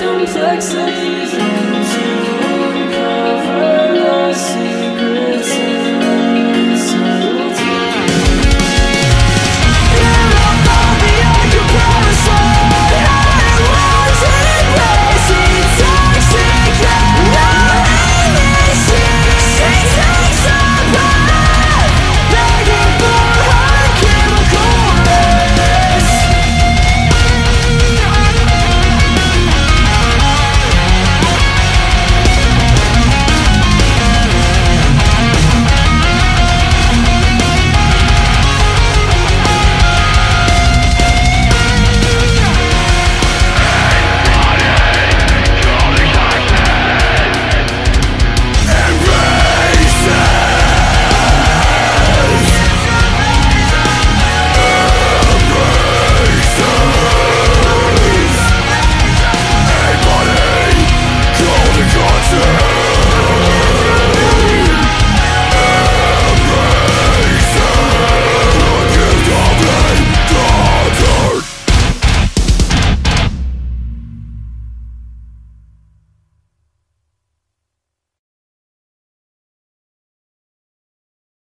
the Texas.